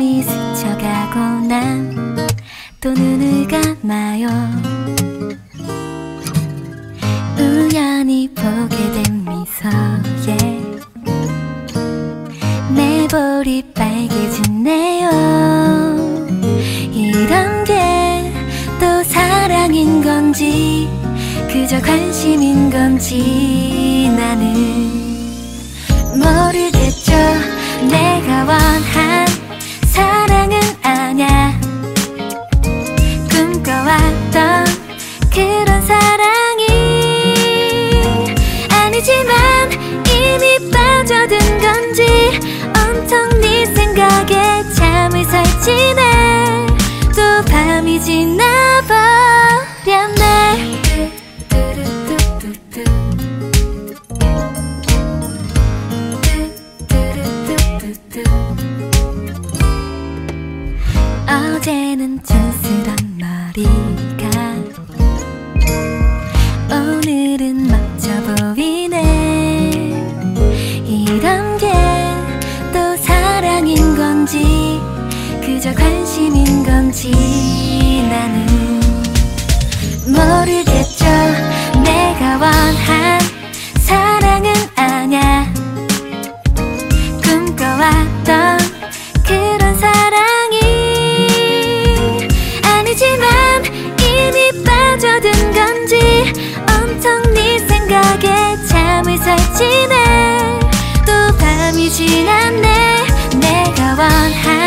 틈이 스쳐가고 난 또 눈을 감아요. 우연히 보게 된 미소에 내 볼이 빨개지네요. 이런 게 또 사랑인 건지 그저 관심인 건지 나는 모르겠죠. 내가 원하는 아니지만 이미 빠져든 건지 온통 네 생각에 잠을 설치네 또 밤이 지나버렸네. 어제는 촌스런 머리 그저 관심인 건지 나는 모르겠죠 내가 원한 사랑은 아냐? 꿈꿔왔던 그런 사랑이 아니지만 이미 빠져든 건지 온통 네 생각에 잠을 설치네. 또 밤이 지났네. 내가 원한